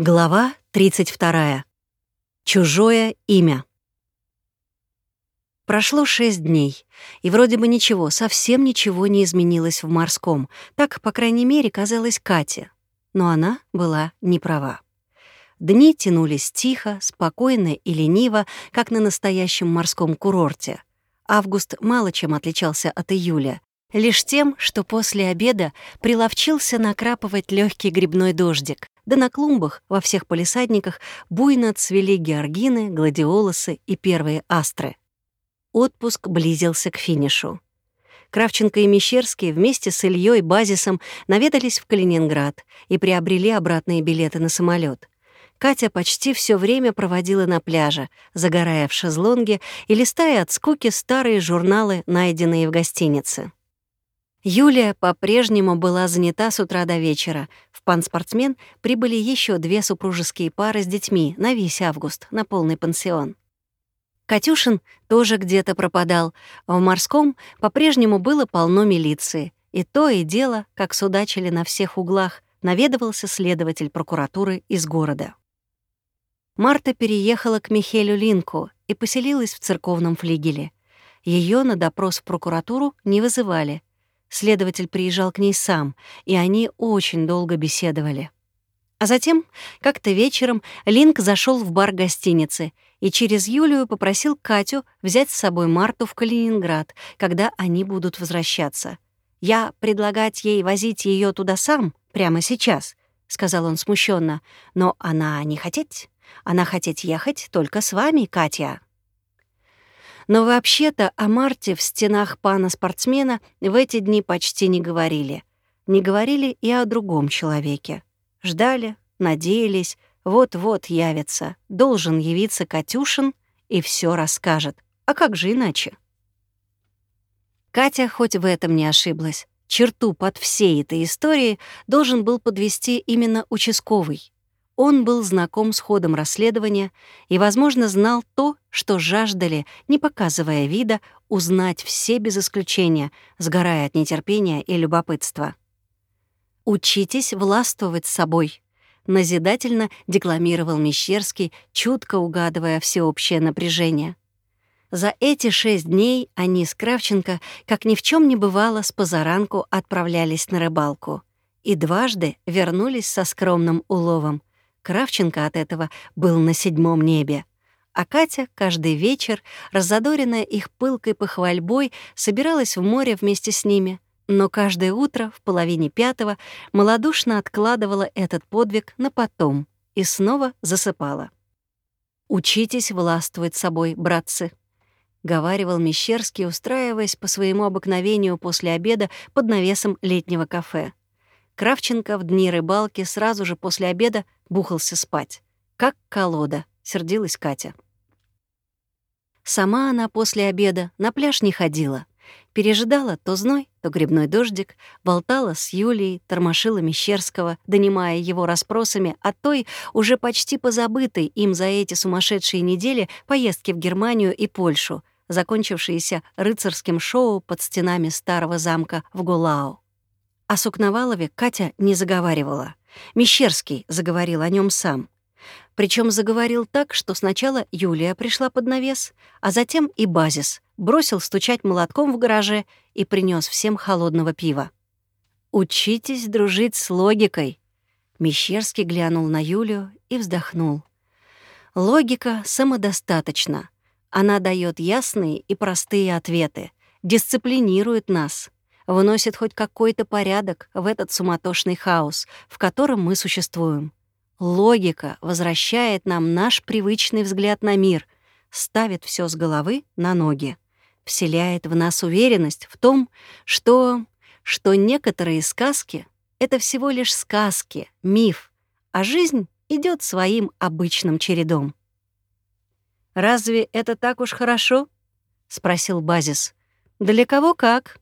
Глава 32. Чужое имя. Прошло шесть дней, и вроде бы ничего, совсем ничего не изменилось в морском. Так, по крайней мере, казалось Кате. Но она была не права. Дни тянулись тихо, спокойно и лениво, как на настоящем морском курорте. Август мало чем отличался от июля, лишь тем, что после обеда приловчился накрапывать легкий грибной дождик, да на клумбах во всех полисадниках буйно цвели георгины, гладиолусы и первые астры. Отпуск близился к финишу. Кравченко и Мещерский вместе с Ильей Базисом наведались в Калининград и приобрели обратные билеты на самолет. Катя почти все время проводила на пляже, загорая в шезлонге и листая от скуки старые журналы, найденные в гостинице. Юлия по-прежнему была занята с утра до вечера. В панспортсмен прибыли еще две супружеские пары с детьми на весь август, на полный пансион. Катюшин тоже где-то пропадал, а в морском по-прежнему было полно милиции. И то и дело, как судачили на всех углах, наведывался следователь прокуратуры из города. Марта переехала к Михелю Линку и поселилась в церковном флигеле. Ее на допрос в прокуратуру не вызывали — Следователь приезжал к ней сам, и они очень долго беседовали. А затем, как-то вечером, Линк зашел в бар гостиницы и через Юлию попросил Катю взять с собой Марту в Калининград, когда они будут возвращаться. «Я предлагать ей возить ее туда сам, прямо сейчас», — сказал он смущенно, «но она не хотеть. Она хотеть ехать только с вами, Катя». Но вообще-то о Марте в стенах пана-спортсмена в эти дни почти не говорили. Не говорили и о другом человеке. Ждали, надеялись, вот-вот явится, должен явиться Катюшин и все расскажет. А как же иначе? Катя хоть в этом не ошиблась. Черту под всей этой историей должен был подвести именно участковый. Он был знаком с ходом расследования и, возможно, знал то, что жаждали, не показывая вида, узнать все без исключения, сгорая от нетерпения и любопытства. «Учитесь властвовать собой», — назидательно декламировал Мещерский, чутко угадывая всеобщее напряжение. За эти шесть дней они с Кравченко, как ни в чем не бывало, с позаранку отправлялись на рыбалку. И дважды вернулись со скромным уловом — Кравченко от этого был на седьмом небе. А Катя каждый вечер, разодоренная их пылкой похвальбой, собиралась в море вместе с ними, но каждое утро в половине пятого малодушно откладывала этот подвиг на потом и снова засыпала. «Учитесь властвовать собой, братцы», — говаривал Мещерский, устраиваясь по своему обыкновению после обеда под навесом летнего кафе. Кравченко в дни рыбалки сразу же после обеда бухался спать. Как колода, сердилась Катя. Сама она после обеда на пляж не ходила. Пережидала то зной, то грибной дождик, болтала с Юлией, тормошила Мещерского, донимая его расспросами о той, уже почти позабытой им за эти сумасшедшие недели поездки в Германию и Польшу, закончившиеся рыцарским шоу под стенами старого замка в Гулау. О Сукновалове Катя не заговаривала. Мещерский заговорил о нем сам. Причем заговорил так, что сначала Юлия пришла под навес, а затем и Базис бросил стучать молотком в гараже и принес всем холодного пива. «Учитесь дружить с логикой», — Мещерский глянул на Юлию и вздохнул. «Логика самодостаточна. Она дает ясные и простые ответы, дисциплинирует нас вносит хоть какой-то порядок в этот суматошный хаос, в котором мы существуем. Логика возвращает нам наш привычный взгляд на мир, ставит все с головы на ноги, вселяет в нас уверенность в том, что, что некоторые сказки — это всего лишь сказки, миф, а жизнь идет своим обычным чередом. «Разве это так уж хорошо?» — спросил Базис. «Для кого как?»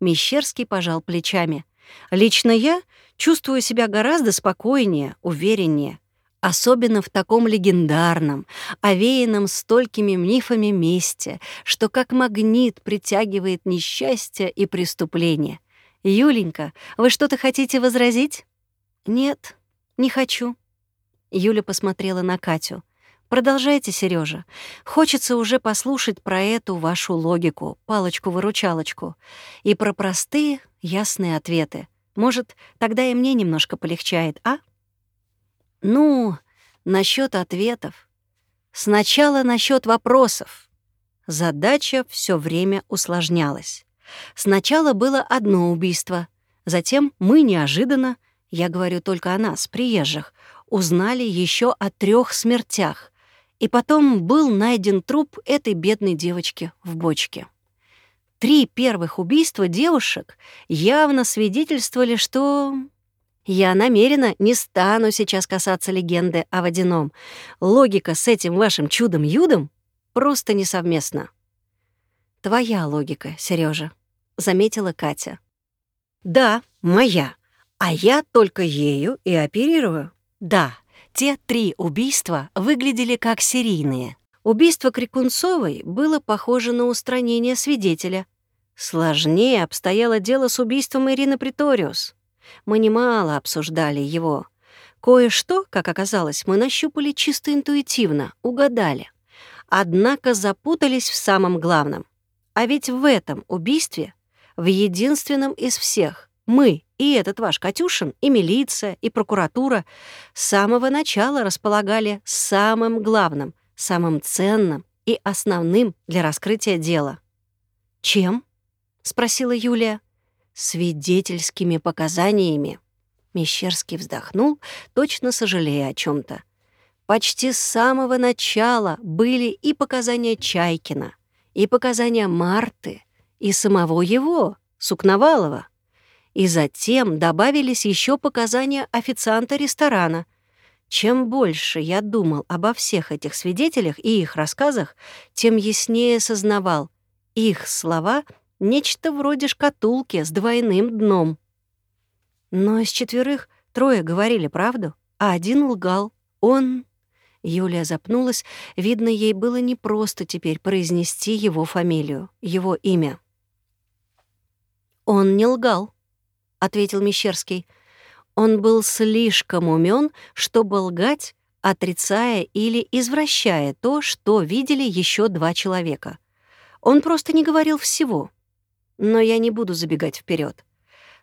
Мещерский пожал плечами. «Лично я чувствую себя гораздо спокойнее, увереннее, особенно в таком легендарном, овеянном столькими мифами месте, что как магнит притягивает несчастье и преступление. Юленька, вы что-то хотите возразить?» «Нет, не хочу». Юля посмотрела на Катю. Продолжайте, Сережа. Хочется уже послушать про эту вашу логику, палочку-выручалочку, и про простые, ясные ответы. Может, тогда и мне немножко полегчает, а? Ну, насчет ответов. Сначала насчет вопросов. Задача все время усложнялась. Сначала было одно убийство, затем мы неожиданно, я говорю только о нас, приезжих, узнали еще о трех смертях, и потом был найден труп этой бедной девочки в бочке. Три первых убийства девушек явно свидетельствовали, что... Я намеренно не стану сейчас касаться легенды о водяном. Логика с этим вашим чудом-юдом просто несовместна. Твоя логика, Сережа, заметила Катя. Да, моя. А я только ею и оперирую. Да, те три убийства выглядели как серийные. Убийство Крикунцовой было похоже на устранение свидетеля. Сложнее обстояло дело с убийством Ирины Приториус. Мы немало обсуждали его. Кое-что, как оказалось, мы нащупали чисто интуитивно, угадали. Однако запутались в самом главном. А ведь в этом убийстве, в единственном из всех, мы и этот ваш Катюшин, и милиция, и прокуратура с самого начала располагали самым главным, самым ценным и основным для раскрытия дела. «Чем?» — спросила Юлия. «Свидетельскими показаниями». Мещерский вздохнул, точно сожалея о чем то Почти с самого начала были и показания Чайкина, и показания Марты, и самого его, Сукновалова. И затем добавились еще показания официанта ресторана. Чем больше я думал обо всех этих свидетелях и их рассказах, тем яснее сознавал, их слова — нечто вроде шкатулки с двойным дном. Но из четверых трое говорили правду, а один лгал. Он... Юлия запнулась. Видно, ей было непросто теперь произнести его фамилию, его имя. Он не лгал. — ответил Мещерский. Он был слишком умен, чтобы лгать, отрицая или извращая то, что видели еще два человека. Он просто не говорил всего. Но я не буду забегать вперед.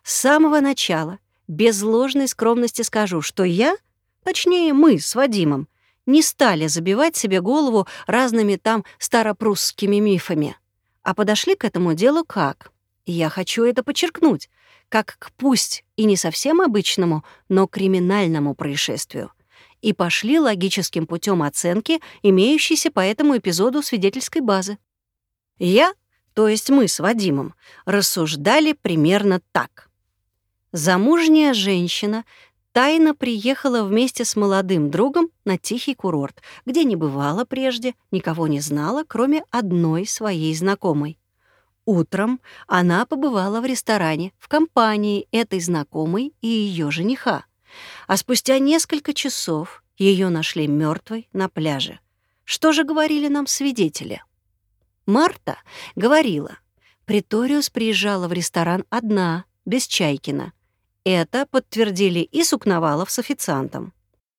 С самого начала, без ложной скромности скажу, что я, точнее мы с Вадимом, не стали забивать себе голову разными там старопрусскими мифами, а подошли к этому делу как? Я хочу это подчеркнуть — как к пусть и не совсем обычному, но криминальному происшествию, и пошли логическим путем оценки имеющейся по этому эпизоду свидетельской базы. Я, то есть мы с Вадимом, рассуждали примерно так. Замужняя женщина тайно приехала вместе с молодым другом на тихий курорт, где не бывала прежде, никого не знала, кроме одной своей знакомой. Утром она побывала в ресторане в компании этой знакомой и ее жениха. А спустя несколько часов ее нашли мертвой на пляже. Что же говорили нам свидетели? Марта говорила, Приториус приезжала в ресторан одна, без Чайкина. Это подтвердили и Сукновалов с официантом.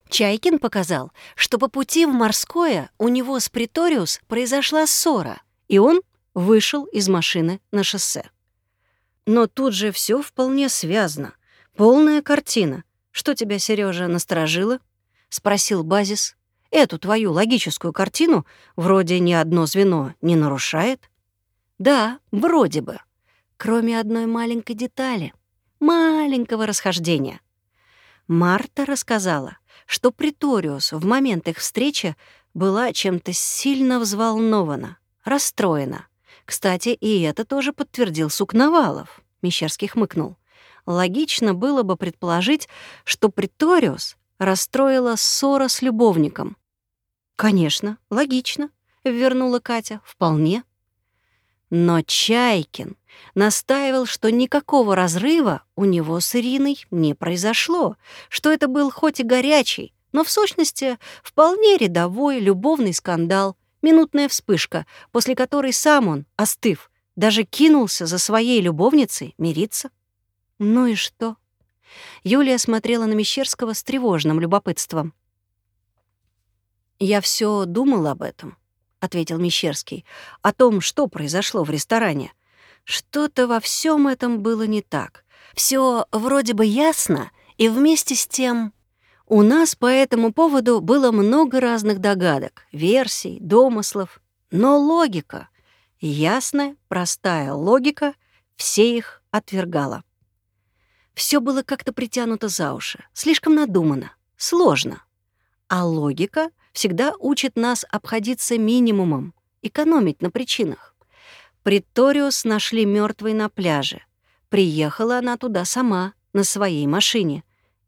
Чайкин показал, что по пути в морское у него с Приториус произошла ссора, и он вышел из машины на шоссе. Но тут же все вполне связано. Полная картина. Что тебя, Сережа, насторожило? спросил Базис. Эту твою логическую картину вроде ни одно звено не нарушает? Да, вроде бы. Кроме одной маленькой детали. Маленького расхождения. Марта рассказала, что Приториус в момент их встречи была чем-то сильно взволнована, расстроена. Кстати, и это тоже подтвердил Сукновалов. Мещерский хмыкнул. Логично было бы предположить, что Приториус расстроила ссора с любовником. «Конечно, логично», — вернула Катя. «Вполне». Но Чайкин настаивал, что никакого разрыва у него с Ириной не произошло, что это был хоть и горячий, но в сущности вполне рядовой любовный скандал, Минутная вспышка, после которой сам он, остыв, даже кинулся за своей любовницей мириться. Ну и что? Юлия смотрела на Мещерского с тревожным любопытством. «Я все думал об этом», — ответил Мещерский, «о том, что произошло в ресторане. Что-то во всем этом было не так. Все вроде бы ясно, и вместе с тем у нас по этому поводу было много разных догадок, версий, домыслов. Но логика, ясная, простая логика, все их отвергала. Все было как-то притянуто за уши, слишком надумано, сложно. А логика всегда учит нас обходиться минимумом, экономить на причинах. Приториус нашли мертвой на пляже. Приехала она туда сама, на своей машине —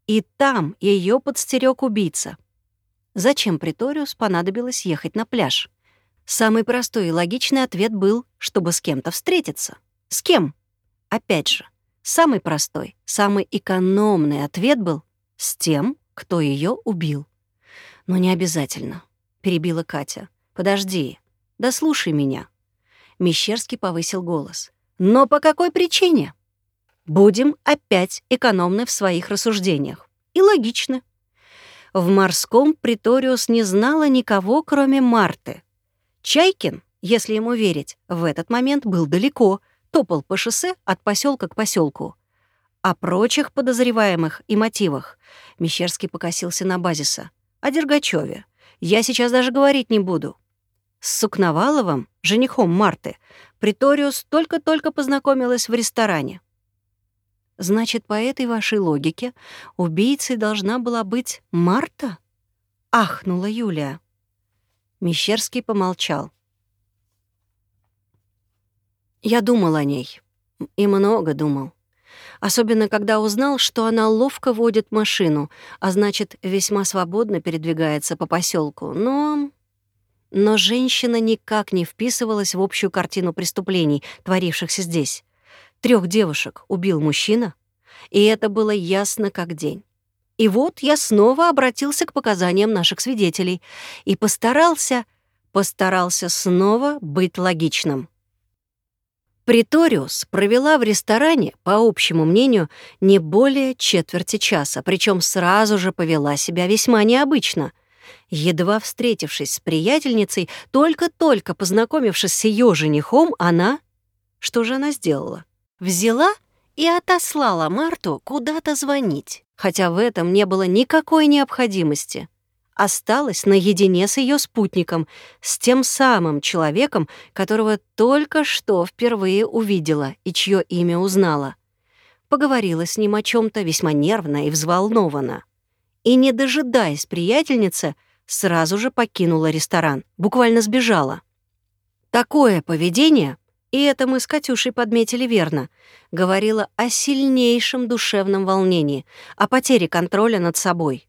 и там ее подстерег убийца. Зачем Приториус понадобилось ехать на пляж? Самый простой и логичный ответ был, чтобы с кем-то встретиться. С кем? Опять же, самый простой, самый экономный ответ был с тем, кто ее убил. Но не обязательно, перебила Катя. Подожди, да слушай меня. Мещерский повысил голос. Но по какой причине? Будем опять экономны в своих рассуждениях. И логичны. В морском Приториус не знала никого, кроме Марты. Чайкин, если ему верить, в этот момент был далеко, топал по шоссе от поселка к поселку. О прочих подозреваемых и мотивах Мещерский покосился на базиса. О Дергачеве. Я сейчас даже говорить не буду. С Сукноваловым, женихом Марты, Приториус только-только познакомилась в ресторане. Значит, по этой вашей логике убийцей должна была быть Марта? Ахнула Юлия. Мещерский помолчал. Я думал о ней. И много думал. Особенно, когда узнал, что она ловко водит машину, а значит, весьма свободно передвигается по поселку. Но... Но женщина никак не вписывалась в общую картину преступлений, творившихся здесь. Трех девушек убил мужчина, и это было ясно как день. И вот я снова обратился к показаниям наших свидетелей и постарался, постарался снова быть логичным. Приториус провела в ресторане, по общему мнению, не более четверти часа, причем сразу же повела себя весьма необычно. Едва встретившись с приятельницей, только-только познакомившись с ее женихом, она... Что же она сделала? Взяла и отослала Марту куда-то звонить, хотя в этом не было никакой необходимости. Осталась наедине с ее спутником, с тем самым человеком, которого только что впервые увидела и чье имя узнала. Поговорила с ним о чем то весьма нервно и взволнованно. И, не дожидаясь приятельницы, сразу же покинула ресторан, буквально сбежала. Такое поведение и это мы с Катюшей подметили верно, говорила о сильнейшем душевном волнении, о потере контроля над собой.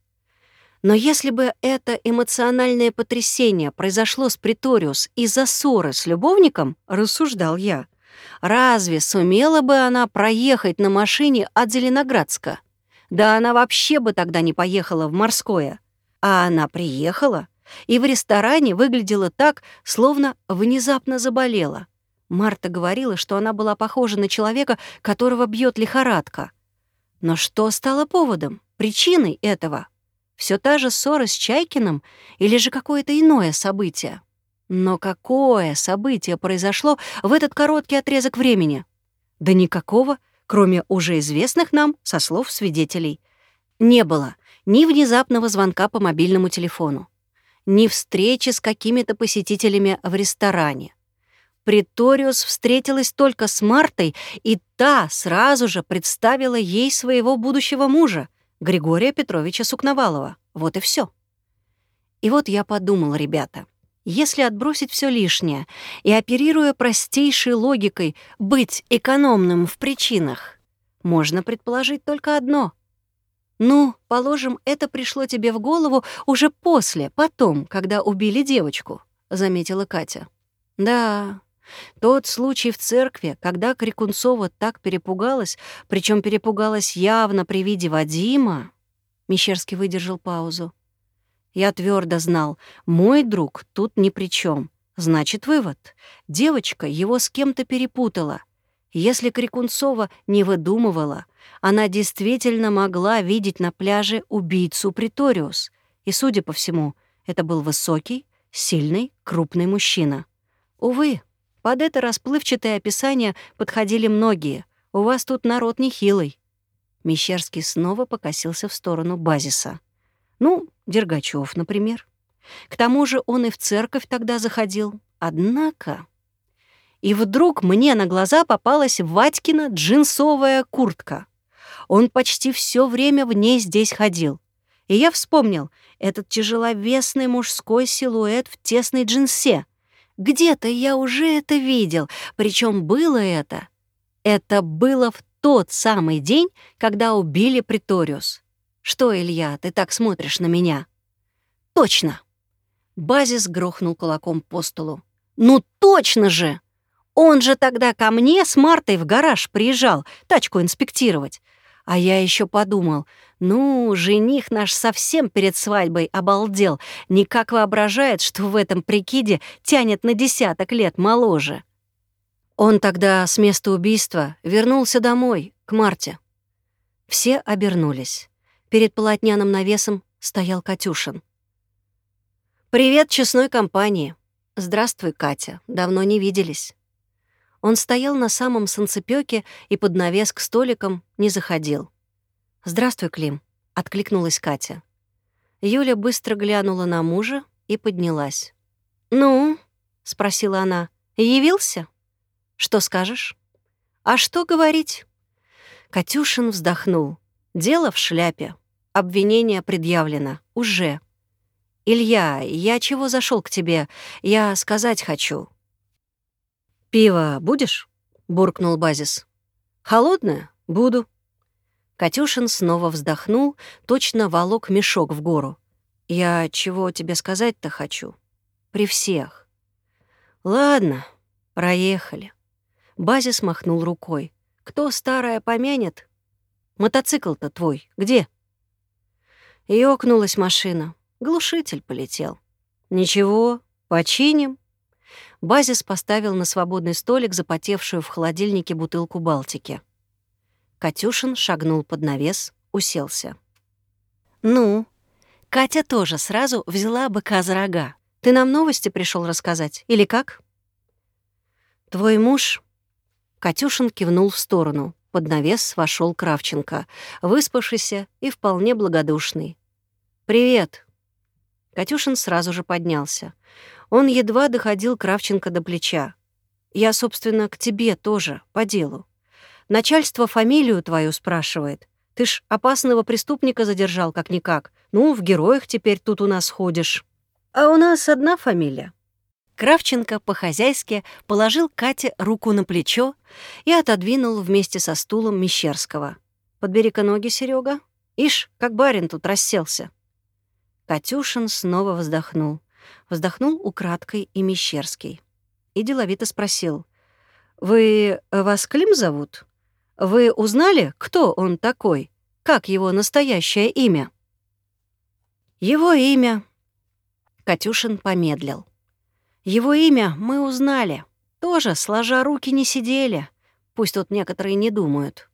Но если бы это эмоциональное потрясение произошло с Приториус из-за ссоры с любовником, рассуждал я, разве сумела бы она проехать на машине от Зеленоградска? Да она вообще бы тогда не поехала в морское. А она приехала и в ресторане выглядела так, словно внезапно заболела. Марта говорила, что она была похожа на человека, которого бьет лихорадка. Но что стало поводом, причиной этого? Все та же ссора с Чайкиным или же какое-то иное событие? Но какое событие произошло в этот короткий отрезок времени? Да никакого, кроме уже известных нам со слов свидетелей. Не было ни внезапного звонка по мобильному телефону, ни встречи с какими-то посетителями в ресторане, Приториус встретилась только с Мартой, и та сразу же представила ей своего будущего мужа, Григория Петровича Сукновалова. Вот и все. И вот я подумал, ребята, если отбросить все лишнее и, оперируя простейшей логикой, быть экономным в причинах, можно предположить только одно. Ну, положим, это пришло тебе в голову уже после, потом, когда убили девочку, — заметила Катя. Да, тот случай в церкви, когда Крикунцова так перепугалась, причем перепугалась явно при виде Вадима, Мещерский выдержал паузу. Я твердо знал, мой друг тут ни при чем. Значит, вывод. Девочка его с кем-то перепутала. Если Крикунцова не выдумывала, она действительно могла видеть на пляже убийцу Приториус. И, судя по всему, Это был высокий, сильный, крупный мужчина. Увы, под это расплывчатое описание подходили многие. У вас тут народ нехилый. Мещерский снова покосился в сторону базиса. Ну, Дергачев, например. К тому же он и в церковь тогда заходил. Однако... И вдруг мне на глаза попалась Ватькина джинсовая куртка. Он почти все время в ней здесь ходил. И я вспомнил этот тяжеловесный мужской силуэт в тесной джинсе. Где-то я уже это видел, причем было это. Это было в тот самый день, когда убили Приториус. Что, Илья, ты так смотришь на меня? Точно. Базис грохнул кулаком по столу. Ну точно же! Он же тогда ко мне с Мартой в гараж приезжал тачку инспектировать. А я еще подумал, ну, жених наш совсем перед свадьбой обалдел, никак воображает, что в этом прикиде тянет на десяток лет моложе. Он тогда с места убийства вернулся домой, к Марте. Все обернулись. Перед полотняным навесом стоял Катюшин. «Привет честной компании. Здравствуй, Катя. Давно не виделись». Он стоял на самом санцепёке и под навес к столикам не заходил. «Здравствуй, Клим», — откликнулась Катя. Юля быстро глянула на мужа и поднялась. «Ну?» — спросила она. «Явился? Что скажешь?» «А что говорить?» Катюшин вздохнул. «Дело в шляпе. Обвинение предъявлено. Уже. Илья, я чего зашел к тебе? Я сказать хочу. «Пиво будешь?» — буркнул Базис. «Холодное? Буду». Катюшин снова вздохнул, точно волок мешок в гору. «Я чего тебе сказать-то хочу? При всех». «Ладно, проехали». Базис махнул рукой. «Кто старое помянет? Мотоцикл-то твой где?» Ёкнулась машина. Глушитель полетел. «Ничего, починим». Базис поставил на свободный столик запотевшую в холодильнике бутылку Балтики. Катюшин шагнул под навес, уселся. «Ну?» Катя тоже сразу взяла быка за рога. «Ты нам новости пришел рассказать? Или как?» «Твой муж...» Катюшин кивнул в сторону. Под навес вошел Кравченко, выспавшийся и вполне благодушный. «Привет!» Катюшин сразу же поднялся. Он едва доходил Кравченко до плеча. «Я, собственно, к тебе тоже, по делу. Начальство фамилию твою спрашивает. Ты ж опасного преступника задержал как-никак. Ну, в героях теперь тут у нас ходишь. А у нас одна фамилия». Кравченко по-хозяйски положил Кате руку на плечо и отодвинул вместе со стулом Мещерского. «Подбери-ка ноги, Серега. Ишь, как барин тут расселся». Катюшин снова вздохнул вздохнул украдкой и Мещерский. И деловито спросил. «Вы... Э, вас Клим зовут? Вы узнали, кто он такой? Как его настоящее имя?» «Его имя...» Катюшин помедлил. «Его имя мы узнали. Тоже, сложа руки, не сидели. Пусть тут некоторые не думают.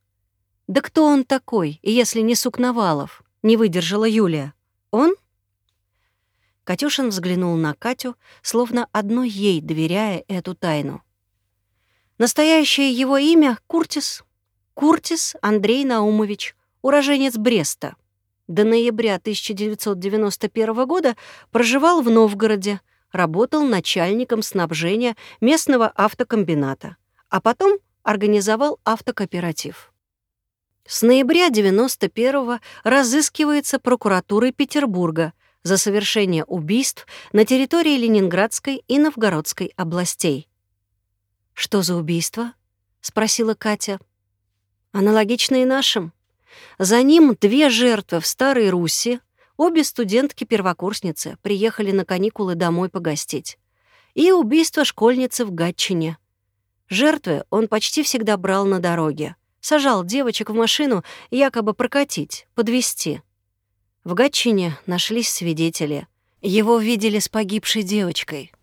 Да кто он такой, если не Сукновалов?» — не выдержала Юлия. «Он?» Катюшин взглянул на Катю, словно одной ей доверяя эту тайну. Настоящее его имя — Куртис. Куртис Андрей Наумович, уроженец Бреста. До ноября 1991 года проживал в Новгороде, работал начальником снабжения местного автокомбината, а потом организовал автокооператив. С ноября 91 разыскивается прокуратурой Петербурга — за совершение убийств на территории Ленинградской и Новгородской областей. «Что за убийство?» — спросила Катя. «Аналогичные нашим. За ним две жертвы в Старой Руси, обе студентки-первокурсницы, приехали на каникулы домой погостить. И убийство школьницы в Гатчине. Жертвы он почти всегда брал на дороге. Сажал девочек в машину якобы прокатить, подвести. В Гатчине нашлись свидетели. Его видели с погибшей девочкой.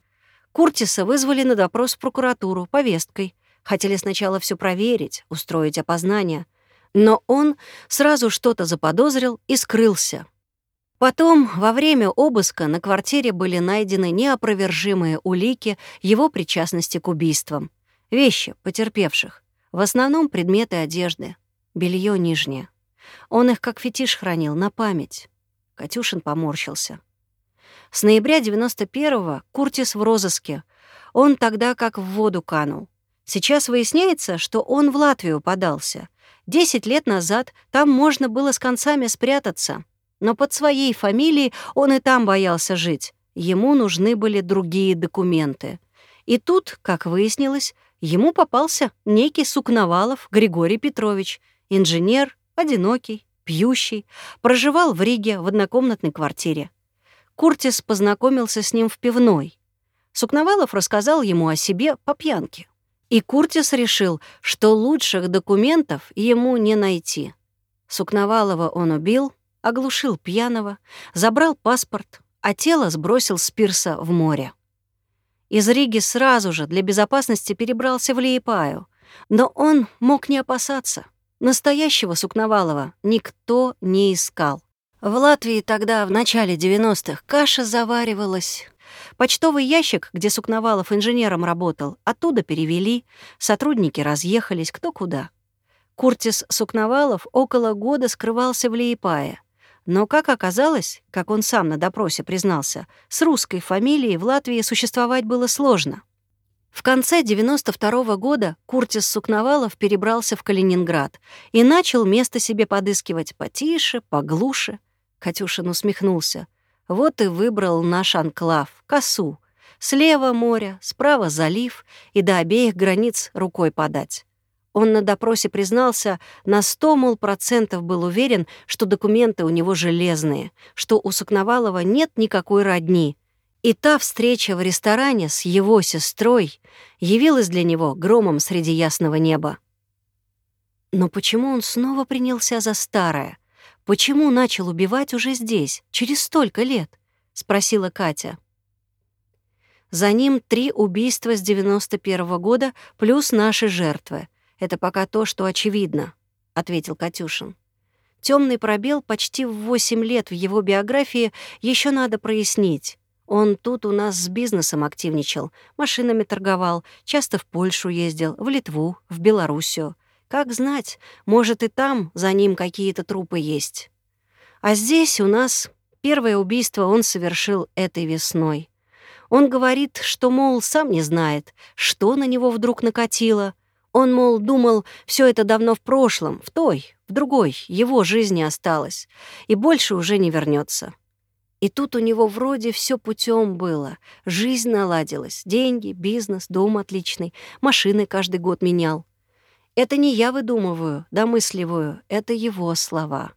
Куртиса вызвали на допрос в прокуратуру повесткой. Хотели сначала все проверить, устроить опознание. Но он сразу что-то заподозрил и скрылся. Потом, во время обыска, на квартире были найдены неопровержимые улики его причастности к убийствам. Вещи потерпевших. В основном предметы одежды. белье нижнее. Он их как фетиш хранил, на память. Катюшин поморщился. С ноября 91-го Куртис в розыске. Он тогда как в воду канул. Сейчас выясняется, что он в Латвию подался. Десять лет назад там можно было с концами спрятаться. Но под своей фамилией он и там боялся жить. Ему нужны были другие документы. И тут, как выяснилось, ему попался некий Сукновалов Григорий Петрович, инженер, одинокий, пьющий, проживал в Риге в однокомнатной квартире. Куртис познакомился с ним в пивной. Сукновалов рассказал ему о себе по пьянке. И Куртис решил, что лучших документов ему не найти. Сукновалова он убил, оглушил пьяного, забрал паспорт, а тело сбросил с пирса в море. Из Риги сразу же для безопасности перебрался в Лиепаю, но он мог не опасаться. Настоящего Сукновалова никто не искал. В Латвии тогда, в начале 90-х, каша заваривалась. Почтовый ящик, где Сукновалов инженером работал, оттуда перевели, сотрудники разъехались кто куда. Куртис Сукновалов около года скрывался в Лиепае. Но, как оказалось, как он сам на допросе признался, с русской фамилией в Латвии существовать было сложно. В конце 92 -го года Куртис Сукновалов перебрался в Калининград и начал место себе подыскивать потише, поглуше. Катюшин усмехнулся. Вот и выбрал наш анклав, косу. Слева море, справа залив, и до обеих границ рукой подать. Он на допросе признался, на сто, мол, процентов был уверен, что документы у него железные, что у Сукновалова нет никакой родни, и та встреча в ресторане с его сестрой явилась для него громом среди ясного неба. Но почему он снова принялся за старое? Почему начал убивать уже здесь, через столько лет? — спросила Катя. За ним три убийства с 91 -го года плюс наши жертвы. Это пока то, что очевидно, — ответил Катюшин. Темный пробел почти в 8 лет в его биографии еще надо прояснить. Он тут у нас с бизнесом активничал, машинами торговал, часто в Польшу ездил, в Литву, в Белоруссию. Как знать, может, и там за ним какие-то трупы есть. А здесь у нас первое убийство он совершил этой весной. Он говорит, что, мол, сам не знает, что на него вдруг накатило. Он, мол, думал, все это давно в прошлом, в той, в другой, его жизни осталось, и больше уже не вернется. И тут у него вроде все путем было. Жизнь наладилась, деньги, бизнес, дом отличный, машины каждый год менял. Это не я выдумываю, домысливаю, это его слова.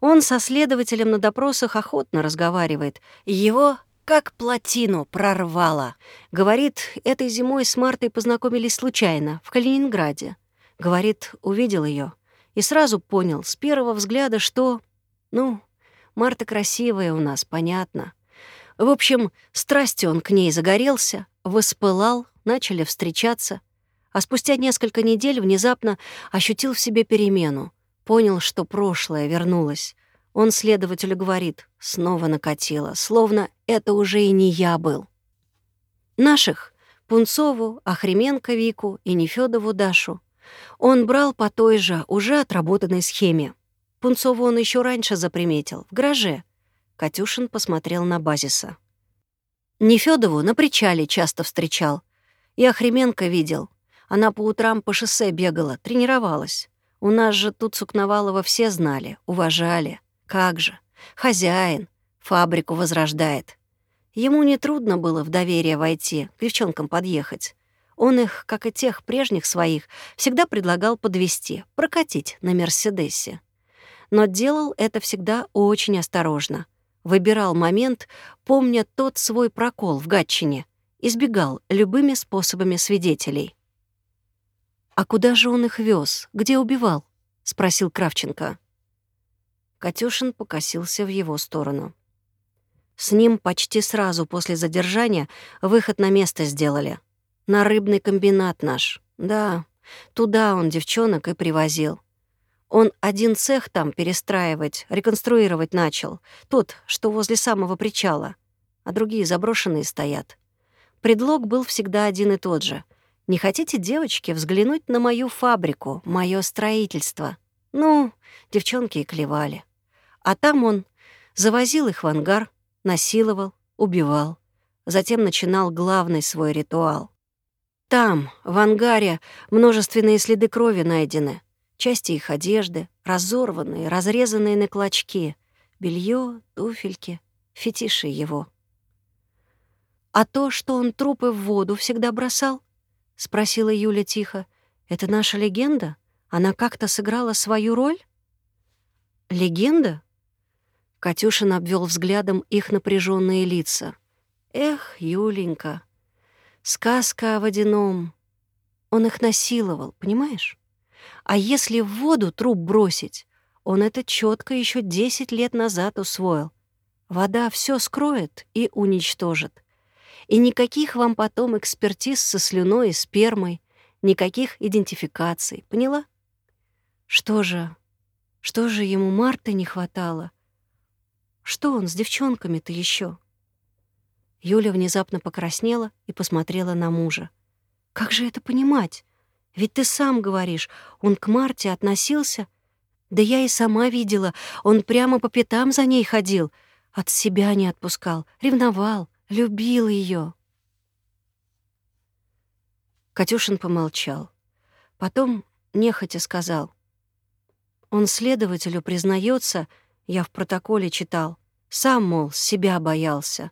Он со следователем на допросах охотно разговаривает. Его как плотину прорвало. Говорит, этой зимой с Мартой познакомились случайно, в Калининграде. Говорит, увидел ее и сразу понял с первого взгляда, что... Ну, Марта красивая у нас, понятно. В общем, страстью он к ней загорелся, воспылал, начали встречаться. А спустя несколько недель внезапно ощутил в себе перемену. Понял, что прошлое вернулось. Он следователю говорит, снова накатило, словно это уже и не я был. Наших — Пунцову, Охременко Вику и Нефёдову Дашу — он брал по той же, уже отработанной схеме. Пунцову он еще раньше заприметил, в гараже. Катюшин посмотрел на базиса. Нефёдову на причале часто встречал. И Охременко видел. Она по утрам по шоссе бегала, тренировалась. У нас же тут Сукновалова все знали, уважали. Как же. Хозяин. Фабрику возрождает. Ему нетрудно было в доверие войти, к девчонкам подъехать. Он их, как и тех прежних своих, всегда предлагал подвести, прокатить на «Мерседесе» но делал это всегда очень осторожно. Выбирал момент, помня тот свой прокол в Гатчине, избегал любыми способами свидетелей. «А куда же он их вез? Где убивал?» — спросил Кравченко. Катюшин покосился в его сторону. С ним почти сразу после задержания выход на место сделали. На рыбный комбинат наш. Да, туда он девчонок и привозил. Он один цех там перестраивать, реконструировать начал. Тот, что возле самого причала. А другие заброшенные стоят. Предлог был всегда один и тот же. «Не хотите, девочки, взглянуть на мою фабрику, мое строительство?» Ну, девчонки и клевали. А там он завозил их в ангар, насиловал, убивал. Затем начинал главный свой ритуал. Там, в ангаре, множественные следы крови найдены. Части их одежды, разорванные, разрезанные на клочки. белье, туфельки, фетиши его. «А то, что он трупы в воду всегда бросал?» — спросила Юля тихо. «Это наша легенда? Она как-то сыграла свою роль?» «Легенда?» Катюшин обвел взглядом их напряженные лица. «Эх, Юленька, сказка о водяном. Он их насиловал, понимаешь? А если в воду труп бросить, он это четко еще десять лет назад усвоил. Вода все скроет и уничтожит. И никаких вам потом экспертиз со слюной и спермой, никаких идентификаций, поняла? Что же, что же ему Марты не хватало? Что он с девчонками-то еще? Юля внезапно покраснела и посмотрела на мужа. Как же это понимать? Ведь ты сам говоришь, он к Марте относился. Да я и сама видела, он прямо по пятам за ней ходил, от себя не отпускал, ревновал, любил ее. Катюшин помолчал. Потом нехотя сказал. Он следователю признается, я в протоколе читал. Сам, мол, себя боялся.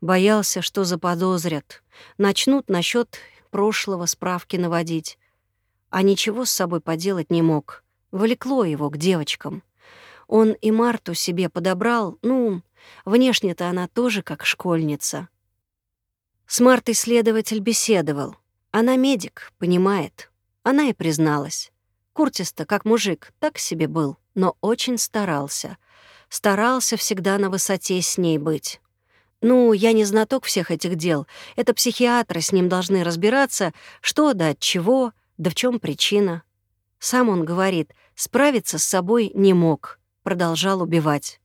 Боялся, что заподозрят. Начнут насчет прошлого справки наводить. А ничего с собой поделать не мог. Влекло его к девочкам. Он и Марту себе подобрал, ну, внешне-то она тоже как школьница. С Мартой следователь беседовал. Она медик, понимает. Она и призналась. Куртис-то, как мужик, так себе был, но очень старался. Старался всегда на высоте с ней быть. Ну, я не знаток всех этих дел. Это психиатры с ним должны разбираться, что да от чего, да в чем причина. Сам он говорит, справиться с собой не мог, продолжал убивать.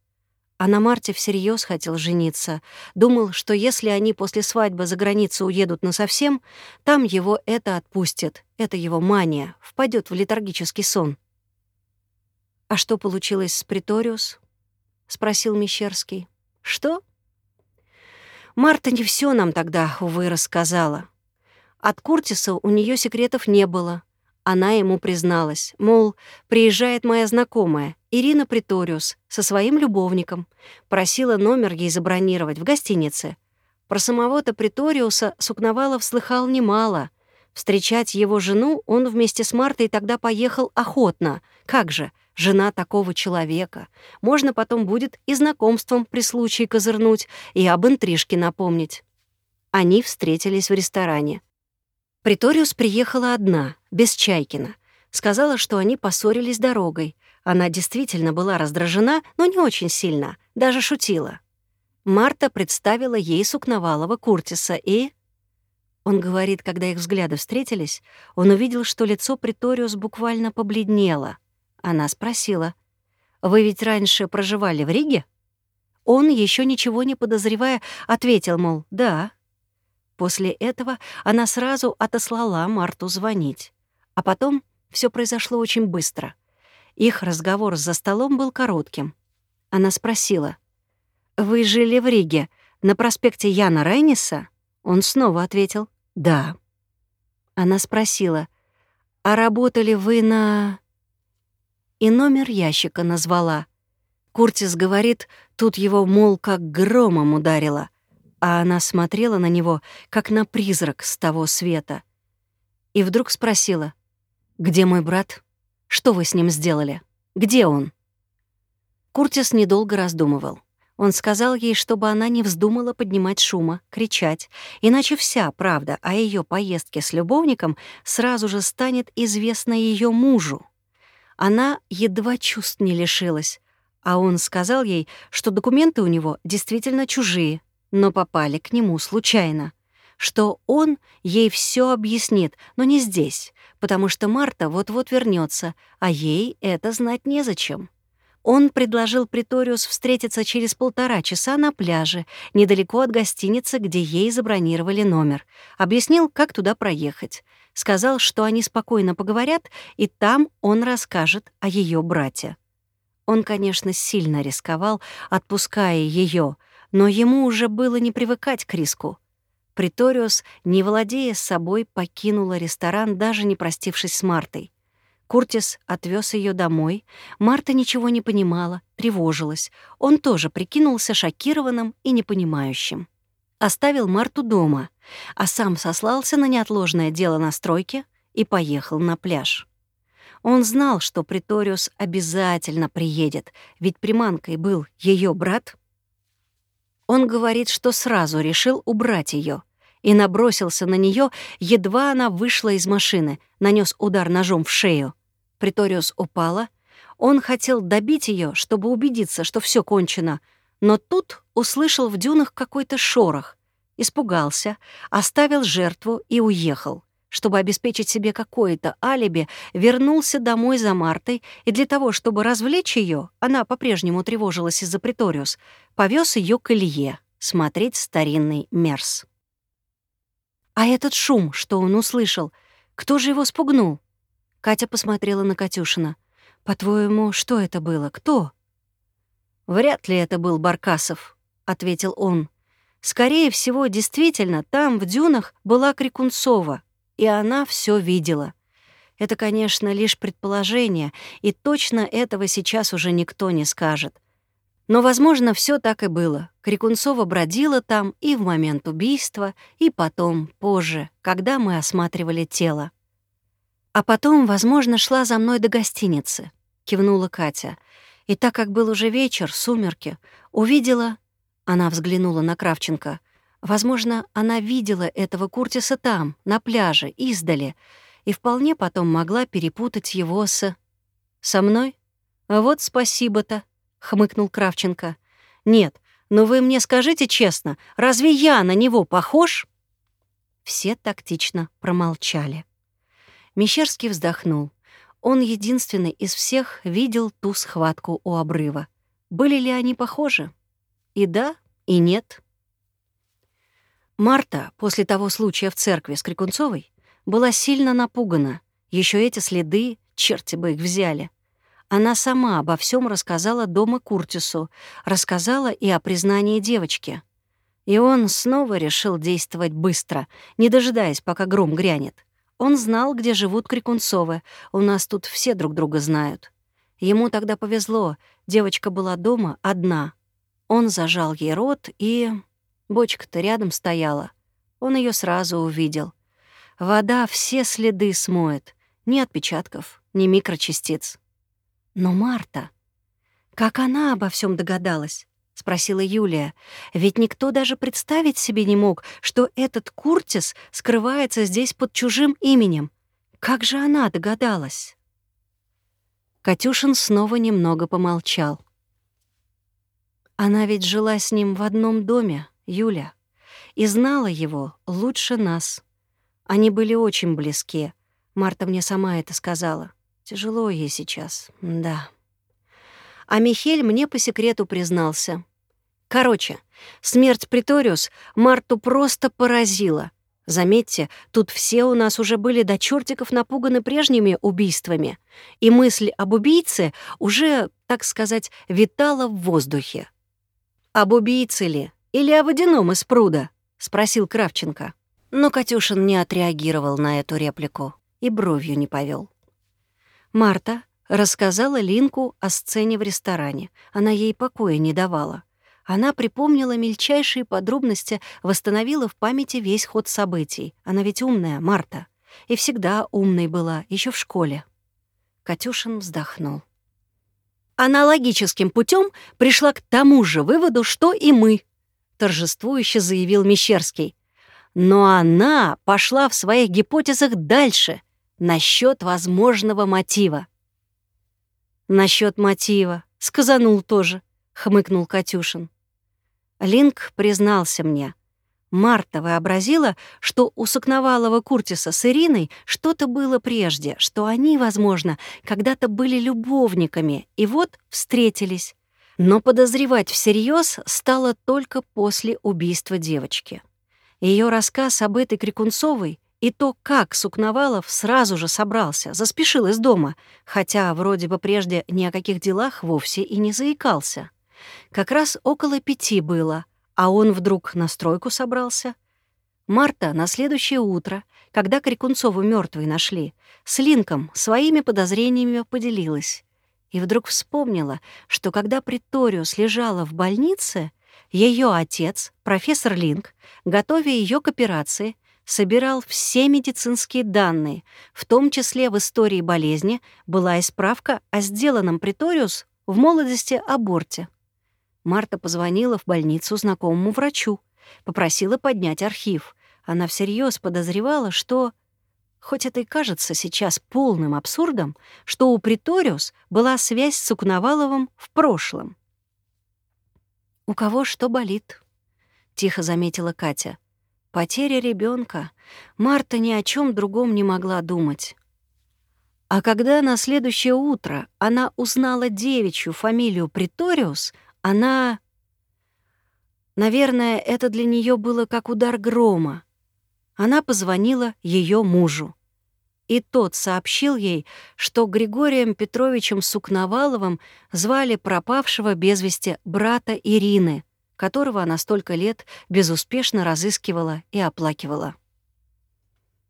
А на Марте всерьез хотел жениться. Думал, что если они после свадьбы за границу уедут насовсем, там его это отпустит. Это его мания, впадет в летаргический сон. «А что получилось с Приториус?» — спросил Мещерский. «Что?» Марта не все нам тогда, увы, рассказала. От Куртиса у нее секретов не было. Она ему призналась, мол, приезжает моя знакомая, Ирина Приториус, со своим любовником. Просила номер ей забронировать в гостинице. Про самого-то Приториуса Сукновалов слыхал немало. Встречать его жену он вместе с Мартой тогда поехал охотно. Как же, жена такого человека. Можно потом будет и знакомством при случае козырнуть, и об интрижке напомнить. Они встретились в ресторане. Приториус приехала одна, без Чайкина. Сказала, что они поссорились дорогой. Она действительно была раздражена, но не очень сильно, даже шутила. Марта представила ей Сукновалова Куртиса и... Он говорит, когда их взгляды встретились, он увидел, что лицо Приториус буквально побледнело. Она спросила, «Вы ведь раньше проживали в Риге?» Он, еще ничего не подозревая, ответил, мол, «Да». После этого она сразу отослала Марту звонить. А потом все произошло очень быстро. Их разговор за столом был коротким. Она спросила, «Вы жили в Риге, на проспекте Яна Рейниса?» Он снова ответил, «Да». Она спросила, «А работали вы на...» И номер ящика назвала. Куртис говорит, тут его, мол, как громом ударило а она смотрела на него, как на призрак с того света. И вдруг спросила, «Где мой брат? Что вы с ним сделали? Где он?» Куртис недолго раздумывал. Он сказал ей, чтобы она не вздумала поднимать шума, кричать, иначе вся правда о ее поездке с любовником сразу же станет известна ее мужу. Она едва чувств не лишилась, а он сказал ей, что документы у него действительно чужие, но попали к нему случайно. что он ей все объяснит, но не здесь, потому что Марта вот-вот вернется, а ей это знать незачем. Он предложил Приториус встретиться через полтора часа на пляже, недалеко от гостиницы, где ей забронировали номер. Объяснил, как туда проехать. Сказал, что они спокойно поговорят, и там он расскажет о ее брате. Он, конечно, сильно рисковал, отпуская ее, но ему уже было не привыкать к риску. Приториус, не владея собой, покинула ресторан, даже не простившись с Мартой. Куртис отвез ее домой. Марта ничего не понимала, тревожилась. Он тоже прикинулся шокированным и непонимающим. Оставил Марту дома, а сам сослался на неотложное дело на стройке и поехал на пляж. Он знал, что Приториус обязательно приедет, ведь приманкой был ее брат. Он говорит, что сразу решил убрать ее и набросился на нее, едва она вышла из машины, нанес удар ножом в шею. Приториус упала. Он хотел добить ее, чтобы убедиться, что все кончено, но тут услышал в дюнах какой-то шорох, испугался, оставил жертву и уехал. Чтобы обеспечить себе какое-то алиби, вернулся домой за Мартой, и для того, чтобы развлечь ее, она по-прежнему тревожилась из-за Приториус, повез ее к Илье смотреть старинный Мерс. А этот шум, что он услышал, кто же его спугнул? Катя посмотрела на Катюшина. «По-твоему, что это было? Кто?» «Вряд ли это был Баркасов», — ответил он. «Скорее всего, действительно, там, в дюнах, была Крикунцова, и она все видела. Это, конечно, лишь предположение, и точно этого сейчас уже никто не скажет. Но, возможно, все так и было. Крикунцова бродила там и в момент убийства, и потом, позже, когда мы осматривали тело. А потом, возможно, шла за мной до гостиницы, кивнула Катя. И так как был уже вечер, сумерки, увидела... Она взглянула на Кравченко. Возможно, она видела этого Куртиса там, на пляже, издали, и вполне потом могла перепутать его с... «Со мной? Вот спасибо-то», — хмыкнул Кравченко. «Нет, но вы мне скажите честно, разве я на него похож?» Все тактично промолчали. Мещерский вздохнул. Он единственный из всех видел ту схватку у обрыва. Были ли они похожи? И да, и нет. Марта, после того случая в церкви с Крикунцовой, была сильно напугана. Еще эти следы, черти бы их взяли. Она сама обо всем рассказала дома Куртису, рассказала и о признании девочки. И он снова решил действовать быстро, не дожидаясь, пока гром грянет. Он знал, где живут Крикунцовы. У нас тут все друг друга знают. Ему тогда повезло. Девочка была дома одна. Он зажал ей рот, и... Бочка-то рядом стояла. Он ее сразу увидел. Вода все следы смоет. Ни отпечатков, ни микрочастиц. Но Марта... Как она обо всем догадалась? — спросила Юлия. «Ведь никто даже представить себе не мог, что этот Куртис скрывается здесь под чужим именем. Как же она догадалась?» Катюшин снова немного помолчал. «Она ведь жила с ним в одном доме, Юля, и знала его лучше нас. Они были очень близки. Марта мне сама это сказала. Тяжело ей сейчас, да». А Михель мне по секрету признался. Короче, смерть Приториус Марту просто поразила. Заметьте, тут все у нас уже были до чертиков напуганы прежними убийствами, и мысль об убийце уже, так сказать, витала в воздухе. «Об убийце ли? Или о водяном из пруда?» — спросил Кравченко. Но Катюшин не отреагировал на эту реплику и бровью не повел. Марта, Рассказала Линку о сцене в ресторане. Она ей покоя не давала. Она припомнила мельчайшие подробности, восстановила в памяти весь ход событий. Она ведь умная, Марта. И всегда умной была, еще в школе. Катюшин вздохнул. Аналогическим путем пришла к тому же выводу, что и мы, торжествующе заявил Мещерский. Но она пошла в своих гипотезах дальше, насчет возможного мотива. Насчет мотива. Сказанул тоже, хмыкнул Катюшин. Линк признался мне. Марта вообразила, что у Сокновалова Куртиса с Ириной что-то было прежде, что они, возможно, когда-то были любовниками, и вот встретились. Но подозревать всерьез стало только после убийства девочки. Ее рассказ об этой Крикунцовой и то, как Сукновалов сразу же собрался, заспешил из дома, хотя вроде бы прежде ни о каких делах вовсе и не заикался. Как раз около пяти было — а он вдруг на стройку собрался. Марта на следующее утро, когда Крикунцову мертвой нашли, с Линком своими подозрениями поделилась. И вдруг вспомнила, что когда Приториус лежала в больнице, ее отец, профессор Линк, готовя ее к операции, собирал все медицинские данные, в том числе в истории болезни была и справка о сделанном Приториус в молодости аборте. Марта позвонила в больницу знакомому врачу, попросила поднять архив. Она всерьез подозревала, что... Хоть это и кажется сейчас полным абсурдом, что у Приториус была связь с Укноваловым в прошлом. «У кого что болит?» — тихо заметила Катя. «Потеря ребенка. Марта ни о чем другом не могла думать». А когда на следующее утро она узнала девичью фамилию Приториус, она... Наверное, это для нее было как удар грома. Она позвонила ее мужу. И тот сообщил ей, что Григорием Петровичем Сукноваловым звали пропавшего без вести брата Ирины, которого она столько лет безуспешно разыскивала и оплакивала.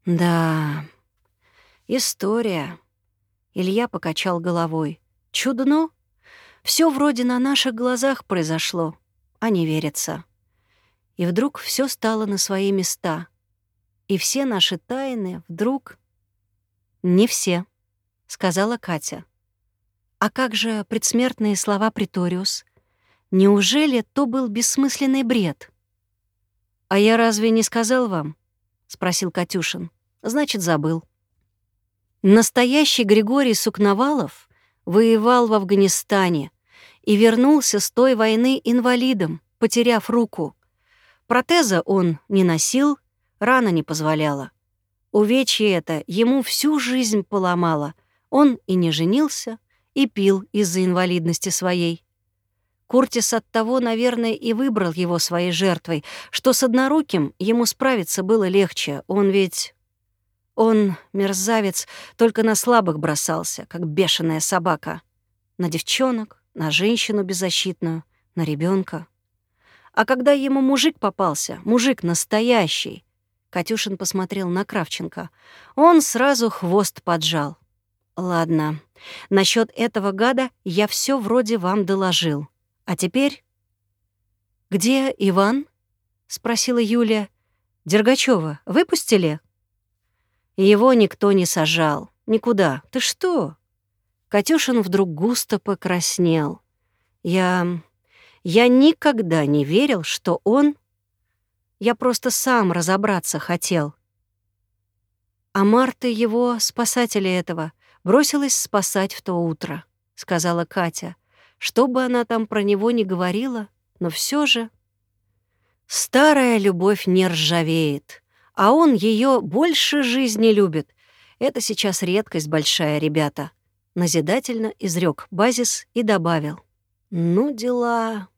«Да, история», — Илья покачал головой. «Чудно, все вроде на наших глазах произошло, а не верится. И вдруг все стало на свои места. И все наши тайны вдруг... «Не все», — сказала Катя. «А как же предсмертные слова Приториус? Неужели то был бессмысленный бред?» «А я разве не сказал вам?» — спросил Катюшин. «Значит, забыл». Настоящий Григорий Сукновалов воевал в Афганистане и вернулся с той войны инвалидом, потеряв руку. Протеза он не носил, рана не позволяла. Увечье это ему всю жизнь поломало. Он и не женился, и пил из-за инвалидности своей. Куртис от того, наверное, и выбрал его своей жертвой, что с одноруким ему справиться было легче. Он ведь... Он, мерзавец, только на слабых бросался, как бешеная собака. На девчонок, на женщину беззащитную, на ребенка. А когда ему мужик попался, мужик настоящий, Катюшин посмотрел на Кравченко, он сразу хвост поджал. «Ладно, насчет этого гада я все вроде вам доложил. А теперь...» «Где Иван?» — спросила Юлия. «Дергачева выпустили?» «Его никто не сажал. Никуда. Ты что?» Катюшин вдруг густо покраснел. Я... я никогда не верил, что он... Я просто сам разобраться хотел. А Марта его, спасателя этого, бросилась спасать в то утро, — сказала Катя. Что бы она там про него не говорила, но все же... Старая любовь не ржавеет, а он ее больше жизни любит. Это сейчас редкость большая, ребята назидательно изрек базис и добавил. «Ну, дела...»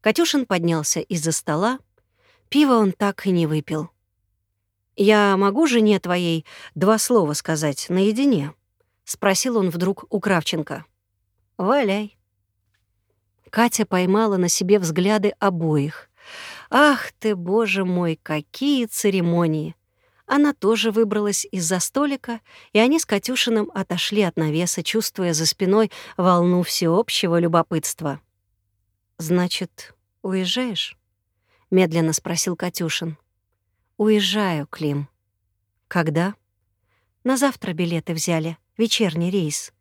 Катюшин поднялся из-за стола. Пиво он так и не выпил. «Я могу жене твоей два слова сказать наедине?» — спросил он вдруг у Кравченко. «Валяй». Катя поймала на себе взгляды обоих. «Ах ты, боже мой, какие церемонии!» Она тоже выбралась из-за столика, и они с Катюшиным отошли от навеса, чувствуя за спиной волну всеобщего любопытства. «Значит, уезжаешь?» — медленно спросил Катюшин. «Уезжаю, Клим». «Когда?» «На завтра билеты взяли. Вечерний рейс.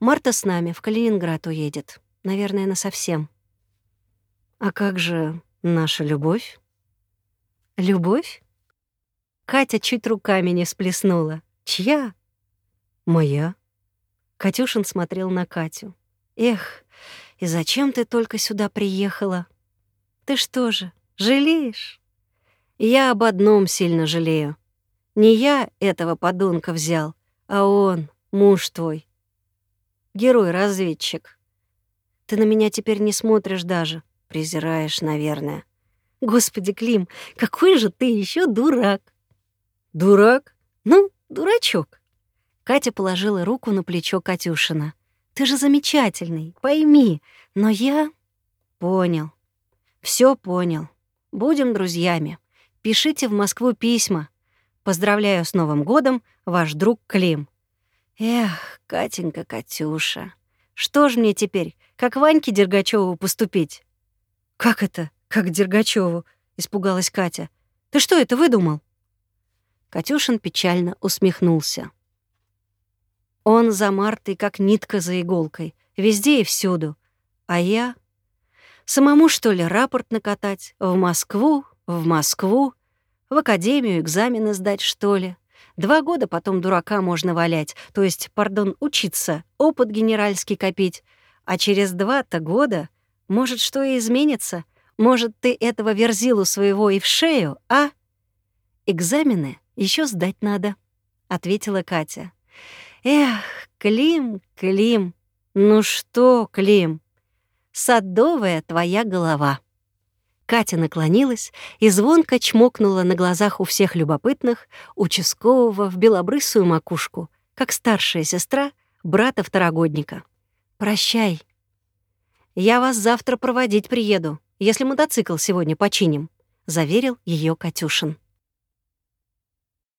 Марта с нами в Калининград уедет. Наверное, насовсем». «А как же наша любовь?» «Любовь?» Катя чуть руками не сплеснула. «Чья?» «Моя». Катюшин смотрел на Катю. «Эх, и зачем ты только сюда приехала? Ты что же, жалеешь?» Я об одном сильно жалею. Не я этого подонка взял, а он, муж твой. Герой-разведчик. Ты на меня теперь не смотришь даже. Презираешь, наверное. Господи, Клим, какой же ты еще дурак. Дурак? Ну, дурачок. Катя положила руку на плечо Катюшина. Ты же замечательный, пойми. Но я... Понял. Все понял. Будем друзьями. Пишите в Москву письма. Поздравляю с Новым годом, ваш друг Клим. Эх, Катенька, Катюша, что ж мне теперь, как Ваньке Дергачеву поступить? Как это, как Дергачеву? испугалась Катя. Ты что это выдумал? Катюшин печально усмехнулся. Он за Мартой, как нитка за иголкой, везде и всюду. А я... Самому, что ли, рапорт накатать? В Москву, в Москву, в академию экзамены сдать, что ли? Два года потом дурака можно валять, то есть, пардон, учиться, опыт генеральский копить. А через два-то года, может, что и изменится. Может, ты этого верзилу своего и в шею, а? Экзамены еще сдать надо, — ответила Катя. Эх, Клим, Клим, ну что, Клим, садовая твоя голова. Катя наклонилась и звонко чмокнула на глазах у всех любопытных участкового в белобрысую макушку, как старшая сестра брата-второгодника. «Прощай. Я вас завтра проводить приеду, если мотоцикл сегодня починим», — заверил ее Катюшин.